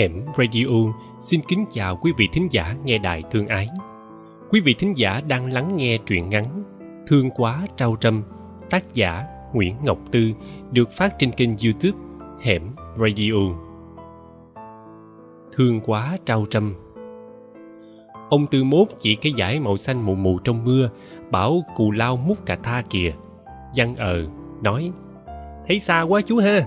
Hẻm Radio xin kính chào quý vị thính giả nghe đài thương ái. Quý vị thính giả đang lắng nghe truyện ngắn Thương quá trao trâm, tác giả Nguyễn Ngọc Tư được phát trên kênh YouTube Hẻm Radio. Thương quá trao trâm Ông Tư Mốt chỉ cái giải màu xanh mù mù trong mưa, bảo cù lao mút cà tha kìa. Văn ờ, nói, thấy xa quá chú ha.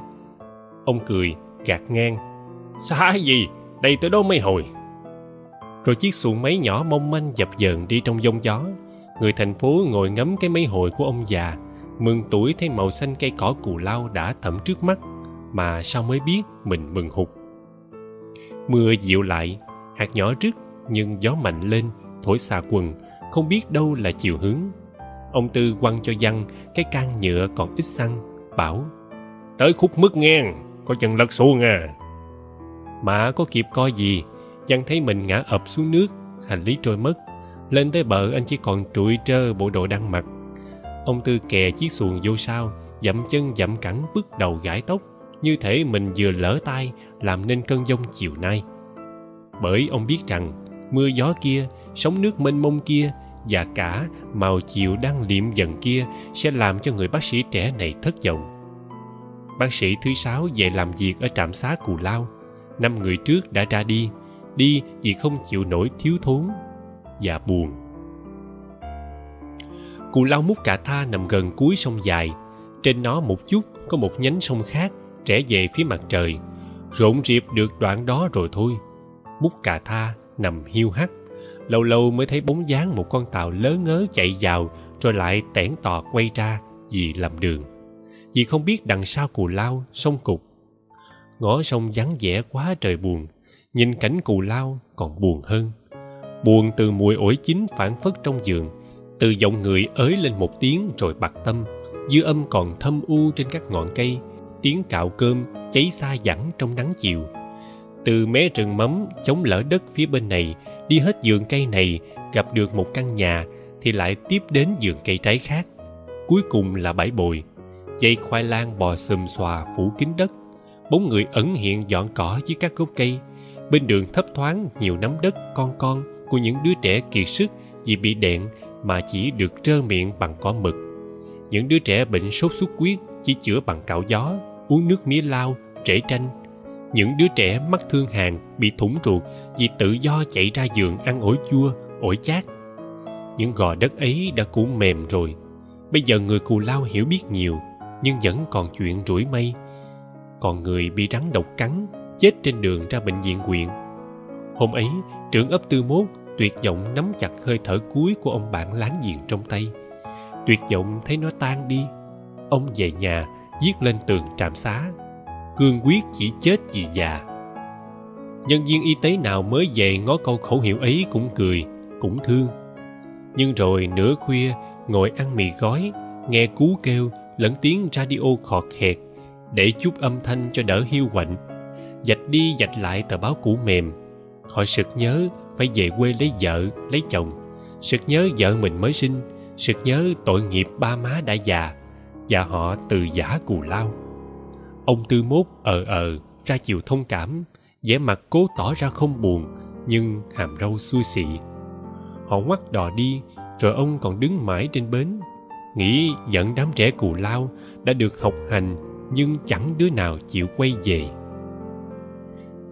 Ông cười, gạt ngang, xa gì, đây tới đó mấy hồi. Rồi chiếc xuồng máy nhỏ mong manh dập dờn đi trong giông gió. Người thành phố ngồi ngắm cái mấy hồi của ông già, mừng tuổi thấy màu xanh cây cỏ cù lao đã thẩm trước mắt, mà sao mới biết mình mừng hụt. Mưa dịu lại, hạt nhỏ rứt nhưng gió mạnh lên thổi xà quần không biết đâu là chiều hướng ông tư quăng cho văn cái can nhựa còn ít xăng bảo tới khúc mức ngang có chân lật xuông à mà có kịp coi gì? Văn thấy mình ngã ập xuống nước, hành lý trôi mất. Lên tới bờ anh chỉ còn trụi trơ bộ đồ đang mặc. Ông tư kè chiếc xuồng vô sau dậm chân dậm cẳng bước đầu gãi tóc. Như thể mình vừa lỡ tay, làm nên cơn giông chiều nay. Bởi ông biết rằng, mưa gió kia, sóng nước mênh mông kia, và cả màu chiều đang liệm dần kia sẽ làm cho người bác sĩ trẻ này thất vọng. Bác sĩ thứ sáu về làm việc ở trạm xá cù lao năm người trước đã ra đi đi vì không chịu nổi thiếu thốn và buồn. Cù lao mút cà tha nằm gần cuối sông dài. Trên nó một chút có một nhánh sông khác rẽ về phía mặt trời. Rộn rịp được đoạn đó rồi thôi. Mút cà tha nằm hiu hắt. Lâu lâu mới thấy bóng dáng một con tàu lớn ngớ chạy vào rồi lại tẻn tò quay ra vì làm đường. Vì không biết đằng sau cù lao, sông cục ngõ sông vắng vẻ quá trời buồn, nhìn cảnh cù lao còn buồn hơn. Buồn từ mùi ổi chín phản phất trong giường, từ giọng người ới lên một tiếng rồi bặt tâm, dư âm còn thâm u trên các ngọn cây, tiếng cạo cơm cháy xa dẳng trong nắng chiều. Từ mé rừng mắm chống lỡ đất phía bên này, đi hết vườn cây này, gặp được một căn nhà thì lại tiếp đến vườn cây trái khác. Cuối cùng là bãi bồi, dây khoai lang bò xùm xòa phủ kín đất bốn người ẩn hiện dọn cỏ dưới các gốc cây. Bên đường thấp thoáng nhiều nắm đất con con của những đứa trẻ kiệt sức vì bị đẹn mà chỉ được trơ miệng bằng cỏ mực. Những đứa trẻ bệnh sốt xuất huyết chỉ chữa bằng cạo gió, uống nước mía lao, trễ tranh. Những đứa trẻ mắc thương hàn bị thủng ruột vì tự do chạy ra giường ăn ổi chua, ổi chát. Những gò đất ấy đã cũ mềm rồi. Bây giờ người cù lao hiểu biết nhiều, nhưng vẫn còn chuyện rủi mây còn người bị rắn độc cắn, chết trên đường ra bệnh viện huyện. Hôm ấy, trưởng ấp tư mốt tuyệt vọng nắm chặt hơi thở cuối của ông bạn láng giềng trong tay. Tuyệt vọng thấy nó tan đi. Ông về nhà, viết lên tường trạm xá. Cương quyết chỉ chết vì già. Nhân viên y tế nào mới về ngó câu khẩu hiệu ấy cũng cười, cũng thương. Nhưng rồi nửa khuya, ngồi ăn mì gói, nghe cú kêu, lẫn tiếng radio khọt khẹt để chút âm thanh cho đỡ hiu quạnh. Dạch đi dạch lại tờ báo cũ mềm. Họ sực nhớ phải về quê lấy vợ, lấy chồng. Sực nhớ vợ mình mới sinh. Sực nhớ tội nghiệp ba má đã già và họ từ giả cù lao. Ông tư mốt ờ ờ ra chiều thông cảm, vẻ mặt cố tỏ ra không buồn, nhưng hàm râu xui xị. Họ ngoắt đò đi, rồi ông còn đứng mãi trên bến, nghĩ giận đám trẻ cù lao đã được học hành nhưng chẳng đứa nào chịu quay về.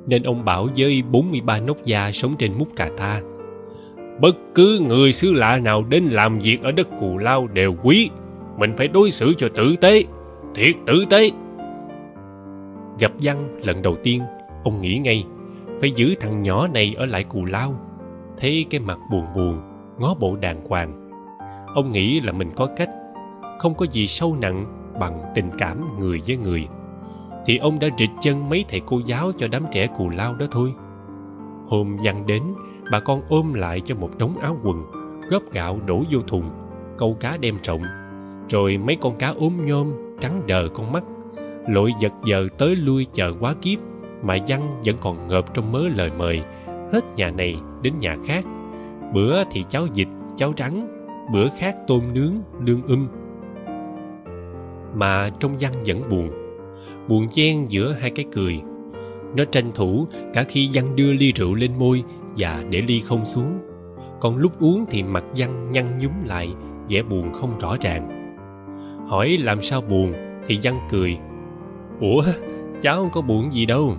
Nên ông bảo với 43 nốt gia sống trên mút cà tha, bất cứ người xứ lạ nào đến làm việc ở đất cù lao đều quý. Mình phải đối xử cho tử tế, thiệt tử tế. Gặp văn lần đầu tiên, ông nghĩ ngay, phải giữ thằng nhỏ này ở lại cù lao. Thấy cái mặt buồn buồn, ngó bộ đàng hoàng. Ông nghĩ là mình có cách, không có gì sâu nặng bằng tình cảm người với người. Thì ông đã rịch chân mấy thầy cô giáo cho đám trẻ cù lao đó thôi. Hôm văn đến, bà con ôm lại cho một đống áo quần, góp gạo đổ vô thùng, câu cá đem trộn. Rồi mấy con cá ốm nhôm trắng đờ con mắt, lội giật giờ tới lui chờ quá kiếp, mà văn vẫn còn ngợp trong mớ lời mời, hết nhà này đến nhà khác. Bữa thì cháo vịt cháo trắng, bữa khác tôm nướng lương um mà trong văn vẫn buồn. Buồn chen giữa hai cái cười. Nó tranh thủ cả khi văn đưa ly rượu lên môi và để ly không xuống. Còn lúc uống thì mặt văn nhăn nhúm lại, vẻ buồn không rõ ràng. Hỏi làm sao buồn, thì văn cười. Ủa, cháu không có buồn gì đâu?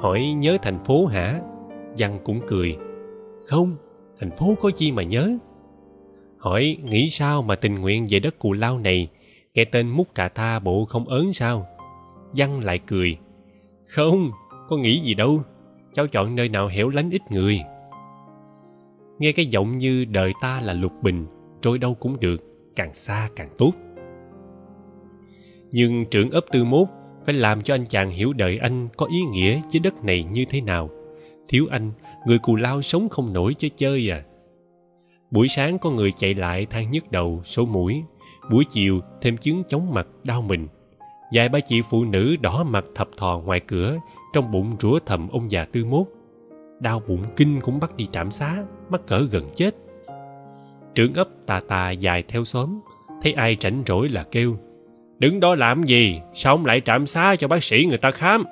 Hỏi nhớ thành phố hả? Văn cũng cười. Không, thành phố có chi mà nhớ. Hỏi nghĩ sao mà tình nguyện về đất cù lao này? Nghe tên múc cà tha bộ không ớn sao? Văn lại cười. Không, có nghĩ gì đâu. Cháu chọn nơi nào hẻo lánh ít người. Nghe cái giọng như đời ta là lục bình, trôi đâu cũng được, càng xa càng tốt. Nhưng trưởng ấp tư mốt phải làm cho anh chàng hiểu đời anh có ý nghĩa với đất này như thế nào. Thiếu anh, người cù lao sống không nổi chứ chơi à. Buổi sáng có người chạy lại than nhức đầu, sổ mũi buổi chiều, thêm chứng chóng mặt đau mình. Vài ba chị phụ nữ đỏ mặt thập thò ngoài cửa, trong bụng rủa thầm ông già tư mốt. Đau bụng kinh cũng bắt đi trạm xá, mắc cỡ gần chết. Trưởng ấp tà tà dài theo xóm, thấy ai rảnh rỗi là kêu, đứng đó làm gì? Sao ông lại trạm xá cho bác sĩ người ta khám?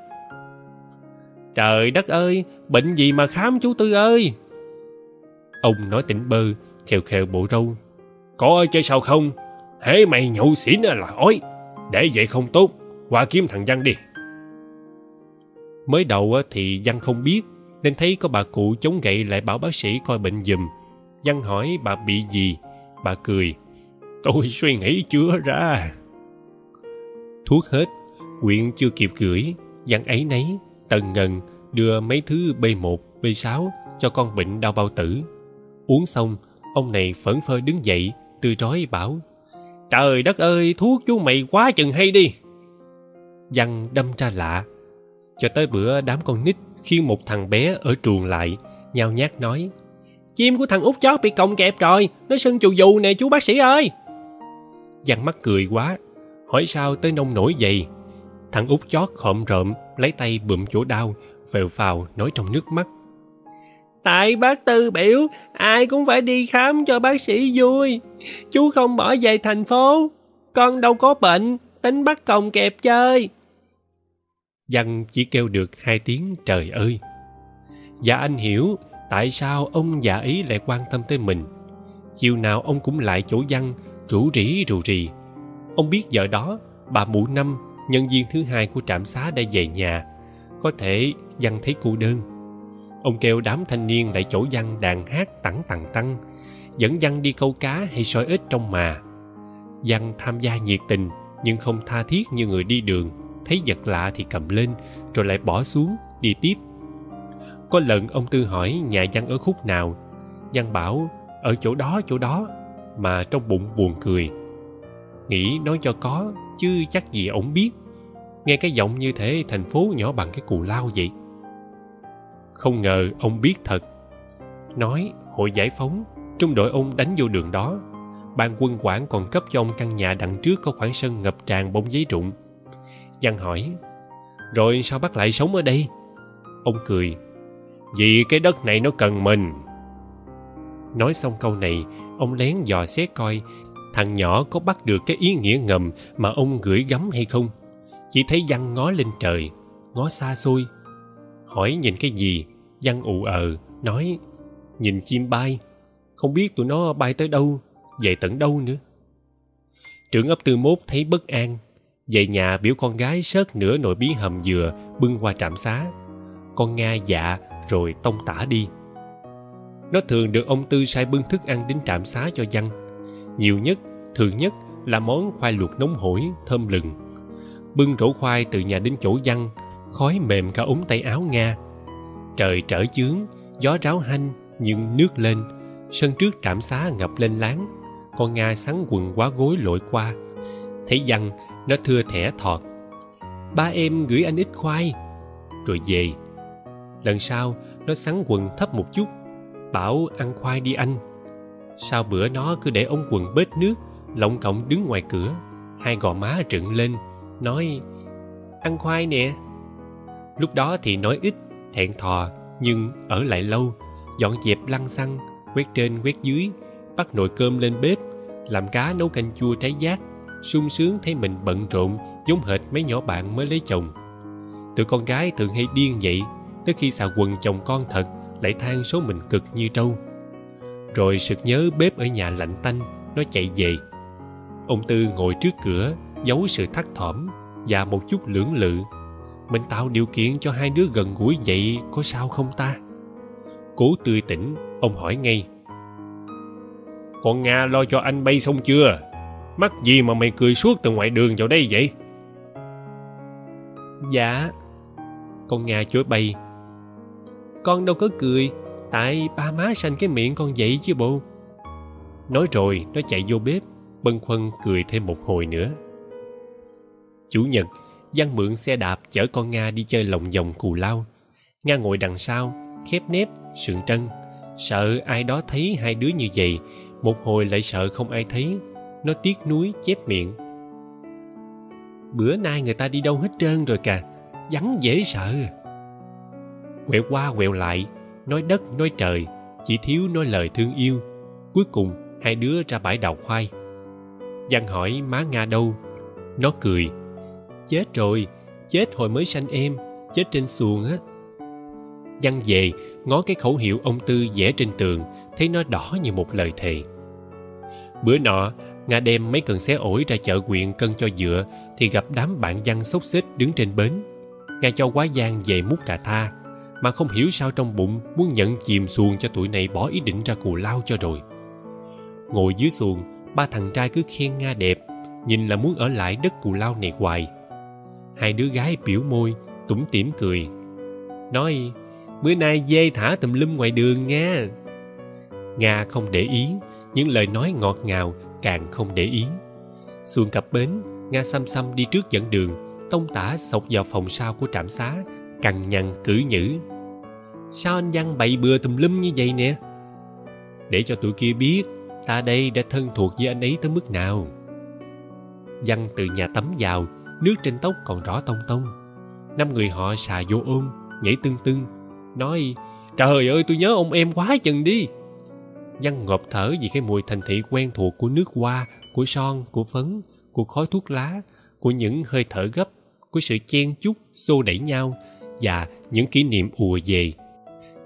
Trời đất ơi, bệnh gì mà khám chú tư ơi? Ông nói tỉnh bơ, khều khều bộ râu, có chơi sao không? Hễ mày nhậu xỉn là ói, để vậy không tốt qua kiếm thằng văn đi. Mới đầu thì văn không biết, nên thấy có bà cụ chống gậy lại bảo bác sĩ coi bệnh giùm. Văn hỏi bà bị gì, bà cười, tôi suy nghĩ chưa ra. Thuốc hết, quyện chưa kịp gửi, văn ấy nấy, tần ngần đưa mấy thứ b 1 b 6 cho con bệnh đau bao tử. Uống xong, ông này phẫn phơ đứng dậy tươi trói bảo trời đất ơi thuốc chú mày quá chừng hay đi. Văn đâm ra lạ. Cho tới bữa, đám con nít khi một thằng bé ở truồng lại, nhao nhác nói, chim của thằng út chó bị còng kẹp rồi, nó sưng chù dù nè, chú bác sĩ ơi. Văn mắc cười quá, hỏi sao tới nông nổi vậy? Thằng út chó khộm rộm, lấy tay bụm chỗ đau, phèo phào nói trong nước mắt tại bác tư biểu, ai cũng phải đi khám cho bác sĩ vui. Chú không bỏ về thành phố, con đâu có bệnh, tính bắt còng kẹp chơi. Văn chỉ kêu được hai tiếng, trời ơi. Và anh hiểu, tại sao ông già ý lại quan tâm tới mình. Chiều nào ông cũng lại chỗ văn, rủ rỉ rù rì. Ông biết giờ đó, bà mụ năm, nhân viên thứ hai của trạm xá đã về nhà. Có thể văn thấy cô đơn ông kêu đám thanh niên lại chỗ văn đàn hát tẳng tằng tăng, dẫn văn đi câu cá hay soi ếch trong mà. Văn tham gia nhiệt tình, nhưng không tha thiết như người đi đường. Thấy vật lạ thì cầm lên, rồi lại bỏ xuống, đi tiếp. Có lần ông tư hỏi nhà văn ở khúc nào. Văn bảo, ở chỗ đó chỗ đó. Mà trong bụng buồn cười. Nghĩ nói cho có, chứ chắc gì ổng biết. Nghe cái giọng như thế, thành phố nhỏ bằng cái cù lao vậy không ngờ ông biết thật. Nói, hội giải phóng, trung đội ông đánh vô đường đó. Ban quân quản còn cấp cho ông căn nhà đằng trước có khoảng sân ngập tràn bông giấy rụng. Văn hỏi, rồi sao bác lại sống ở đây? Ông cười, vì cái đất này nó cần mình. Nói xong câu này, ông lén dò xét coi thằng nhỏ có bắt được cái ý nghĩa ngầm mà ông gửi gắm hay không. Chỉ thấy văn ngó lên trời, ngó xa xôi hỏi nhìn cái gì? Văn ù ờ nói, nhìn chim bay. Không biết tụi nó bay tới đâu, về tận đâu nữa. Trưởng ấp tư mốt thấy bất an, về nhà biểu con gái sớt nửa nồi bí hầm dừa bưng qua trạm xá. Con nga dạ rồi tông tả đi. Nó thường được ông tư sai bưng thức ăn đến trạm xá cho văn. Nhiều nhất, thường nhất là món khoai luộc nóng hổi thơm lừng. Bưng rổ khoai từ nhà đến chỗ văn khói mềm cả ống tay áo nga. Trời trở chướng, gió ráo hanh, nhưng nước lên. Sân trước trạm xá ngập lên láng, con nga sắn quần quá gối lội qua. Thấy văn nó thưa thẻ thọt. Ba em gửi anh ít khoai. Rồi về. Lần sau, nó sắn quần thấp một chút. Bảo, ăn khoai đi anh. Sau bữa, nó cứ để ống quần bết nước lộng cộng đứng ngoài cửa. Hai gò má trựng lên, nói, ăn khoai nè lúc đó thì nói ít, thẹn thò, nhưng ở lại lâu, dọn dẹp lăng xăng, quét trên quét dưới, bắt nồi cơm lên bếp, làm cá nấu canh chua trái giác, sung sướng thấy mình bận rộn, giống hệt mấy nhỏ bạn mới lấy chồng. Tụi con gái thường hay điên vậy, tới khi xà quần chồng con thật, lại than số mình cực như trâu. Rồi sực nhớ bếp ở nhà lạnh tanh, nó chạy về. Ông tư ngồi trước cửa, giấu sự thắt thỏm và một chút lưỡng lự mình tạo điều kiện cho hai đứa gần gũi vậy có sao không ta? Cố tươi tỉnh ông hỏi ngay. Con nga lo cho anh bay xong chưa? Mắc gì mà mày cười suốt từ ngoài đường vào đây vậy? Dạ. Con nga chối bay. Con đâu có cười tại ba má sanh cái miệng con vậy chứ bộ. Nói rồi nó chạy vô bếp bâng khuâng cười thêm một hồi nữa. Chủ nhật Giang mượn xe đạp chở con nga đi chơi lồng vòng cù lao. Nga ngồi đằng sau, khép nép sượng trân. Sợ ai đó thấy hai đứa như vậy, một hồi lại sợ không ai thấy. Nó tiếc nuối chép miệng. Bữa nay người ta đi đâu hết trơn rồi cả vắng dễ sợ. Quẹo qua quẹo lại, nói đất, nói trời, chỉ thiếu nói lời thương yêu. Cuối cùng, hai đứa ra bãi đào khoai. Giang hỏi, má nga đâu? Nó cười chết rồi, chết hồi mới sanh em, chết trên xuồng á. Văn về, ngó cái khẩu hiệu ông tư vẽ trên tường, thấy nó đỏ như một lời thề. Bữa nọ, nga đem mấy cần xé ổi ra chợ quyện cân cho dựa, thì gặp đám bạn văn xốc xích đứng trên bến. Nga cho quá giang về mút cà tha, mà không hiểu sao trong bụng muốn nhận chìm xuồng cho tụi này bỏ ý định ra cù lao cho rồi. Ngồi dưới xuồng, ba thằng trai cứ khen nga đẹp, nhìn là muốn ở lại đất cù lao này hoài hai đứa gái biểu môi, tủm tỉm cười. Nói, bữa nay dê thả tùm lum ngoài đường nha. Nga không để ý, những lời nói ngọt ngào càng không để ý. Xuồng cập bến, nga xăm xăm đi trước dẫn đường, tông tả sộc vào phòng sau của trạm xá, cằn nhằn cử nhữ. Sao anh văn bậy bừa tùm lum như vậy nè? Để cho tụi kia biết, ta đây đã thân thuộc với anh ấy tới mức nào. Văn từ nhà tắm vào nước trên tóc còn rõ tông tông. Năm người họ xà vô ôm, nhảy tưng tưng, nói, trời ơi tôi nhớ ông em quá chừng đi. Văn ngộp thở vì cái mùi thành thị quen thuộc của nước hoa, của son, của phấn, của khói thuốc lá, của những hơi thở gấp, của sự chen chúc, xô đẩy nhau và những kỷ niệm ùa về.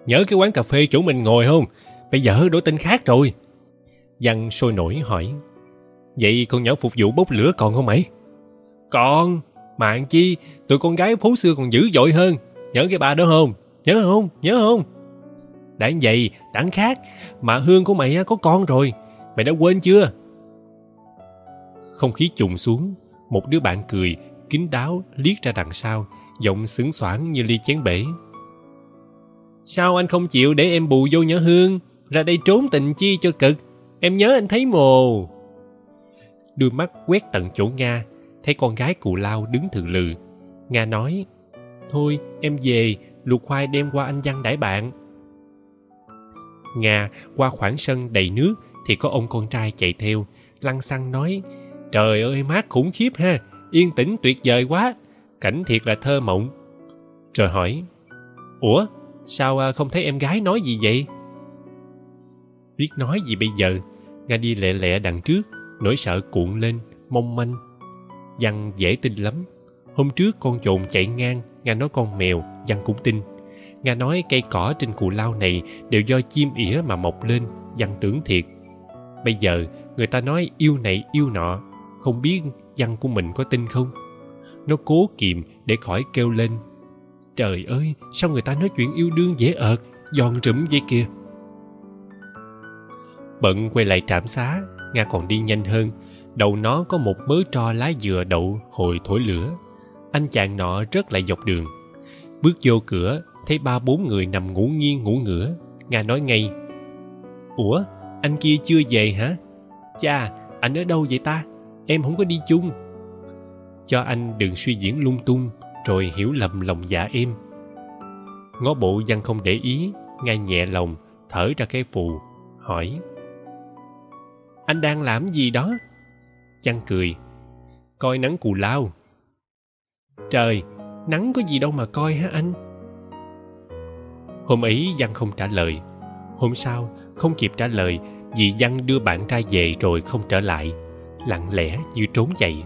Nhớ cái quán cà phê chỗ mình ngồi không? Bây giờ đổi tên khác rồi. Văn sôi nổi hỏi, vậy con nhỏ phục vụ bốc lửa còn không mày? Còn mạng chi, tụi con gái phố xưa còn dữ dội hơn. Nhớ cái bà đó không? Nhớ không? Nhớ không? Đáng vậy đáng khác mà hương của mày có con rồi. Mày đã quên chưa? Không khí trùng xuống, một đứa bạn cười, kín đáo liếc ra đằng sau, giọng sướng xoảng như ly chén bể. Sao anh không chịu để em bù vô nhớ hương? Ra đây trốn tình chi cho cực. Em nhớ anh thấy mồ. Đôi mắt quét tận chỗ nga thấy con gái cụ lao đứng thường lừ. Nga nói, thôi, em về luộc khoai đem qua anh văn đãi bạn. Nga qua khoảng sân đầy nước thì có ông con trai chạy theo, lăng xăng nói, trời ơi mát khủng khiếp ha, yên tĩnh tuyệt vời quá, cảnh thiệt là thơ mộng. Rồi hỏi, ủa, sao à, không thấy em gái nói gì vậy? Biết nói gì bây giờ, nga đi lẹ lẹ đằng trước, nỗi sợ cuộn lên, mong manh văn dễ tin lắm. Hôm trước con trồn chạy ngang, nga nói con mèo, văn cũng tin. Nga nói cây cỏ trên cù lao này đều do chim ỉa mà mọc lên, văn tưởng thiệt. Bây giờ, người ta nói yêu này yêu nọ, không biết văn của mình có tin không? Nó cố kìm để khỏi kêu lên. Trời ơi, sao người ta nói chuyện yêu đương dễ ợt, giòn rụm vậy kìa? Bận quay lại trạm xá, nga còn đi nhanh hơn đầu nó có một mớ tro lá dừa đậu hồi thổi lửa. Anh chàng nọ rất lại dọc đường. Bước vô cửa, thấy ba bốn người nằm ngủ nghiêng ngủ ngửa. Nga nói ngay, ủa, anh kia chưa về hả? Cha, anh ở đâu vậy ta? Em không có đi chung. Cho anh đừng suy diễn lung tung, rồi hiểu lầm lòng dạ em. Ngó bộ văn không để ý ngay nhẹ lòng, thở ra cái phù, hỏi, anh đang làm gì đó? Chăn cười. Coi nắng cù lao. Trời, nắng có gì đâu mà coi hả anh? Hôm ấy văn không trả lời. Hôm sau, không kịp trả lời vì văn đưa bạn trai về rồi không trở lại. Lặng lẽ như trốn chạy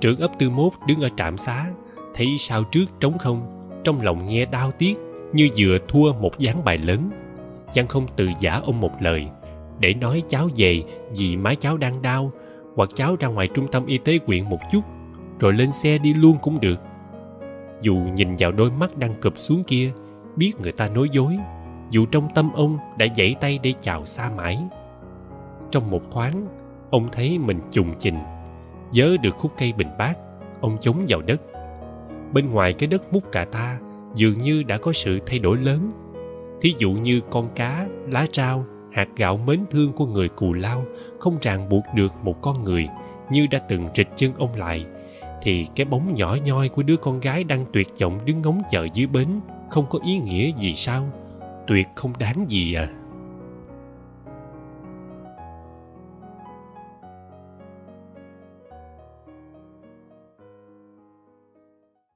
trưởng ấp tư mốt đứng ở trạm xá, thấy sao trước trống không, trong lòng nghe đau tiếc, như vừa thua một gián bài lớn. Văn không từ giả ông một lời, để nói cháu về vì má cháu đang đau hoặc cháu ra ngoài trung tâm y tế quyện một chút, rồi lên xe đi luôn cũng được. Dù nhìn vào đôi mắt đang cụp xuống kia, biết người ta nói dối, dù trong tâm ông đã giãy tay để chào xa mãi. Trong một thoáng, ông thấy mình trùng trình vớ được khúc cây bình bát, ông chống vào đất. Bên ngoài cái đất mút cà ta dường như đã có sự thay đổi lớn. Thí dụ như con cá, lá rau hạt gạo mến thương của người cù lao không ràng buộc được một con người như đã từng trịch chân ông lại, thì cái bóng nhỏ nhoi của đứa con gái đang tuyệt vọng đứng ngóng chờ dưới bến không có ý nghĩa gì sao? Tuyệt không đáng gì à.